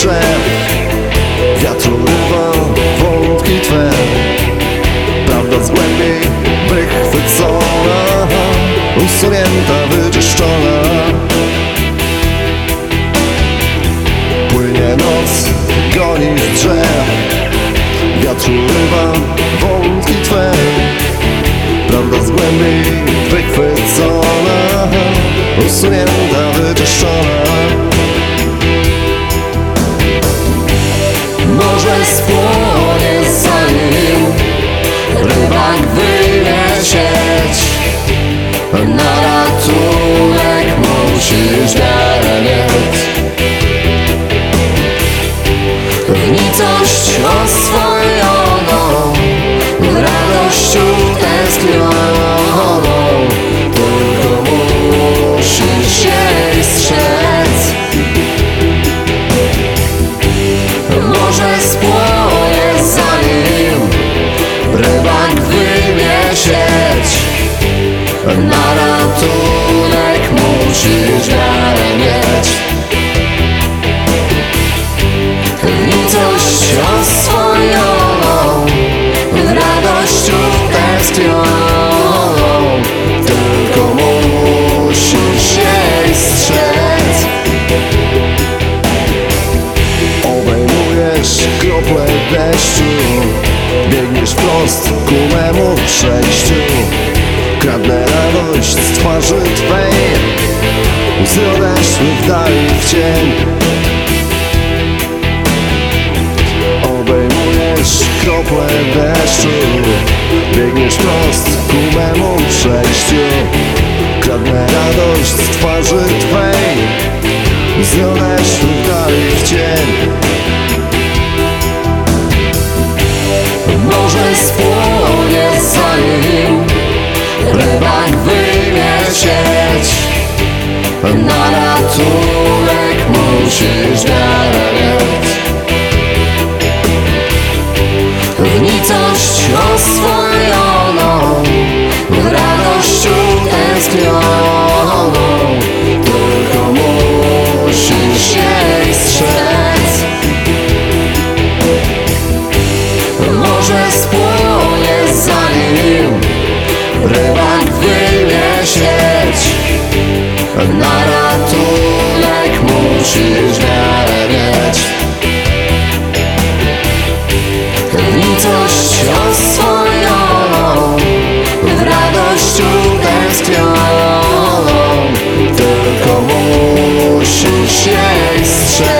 drzew. Wiatru rywa wątki twe. Prawda z głębi wychwycona Usunięta, wyczyszczona. Płynie noc, goni z drzew Wiatru rywa wątki twe. Prawda z głębi wychwycona Usunięta, wyczyszczona Na ratunek musisz wiarę mieć W nicość oswojoną W utęsknioną Tylko musisz się strzec. Może spłonie zanim rybak wyjmie sieć Na ratunek musisz wiarę mieć. Nicość oswojoną W radość utęsknioną Tylko musisz jej strzec. Obejmujesz krople deszczu Biegniesz wprost ku deszczu Biegniesz wprost ku memu przejściu. Kradnę radość z twarzy Twej Łzy odeszły w dali w cień. Może spłonie zanim rybak wyjmie sieć Na ratunek musisz wiarę rybak wyjmie sieć. Na ratunek musisz wiarę mieć. W nicość oswojoną W radość utęsknioną Tylko musisz się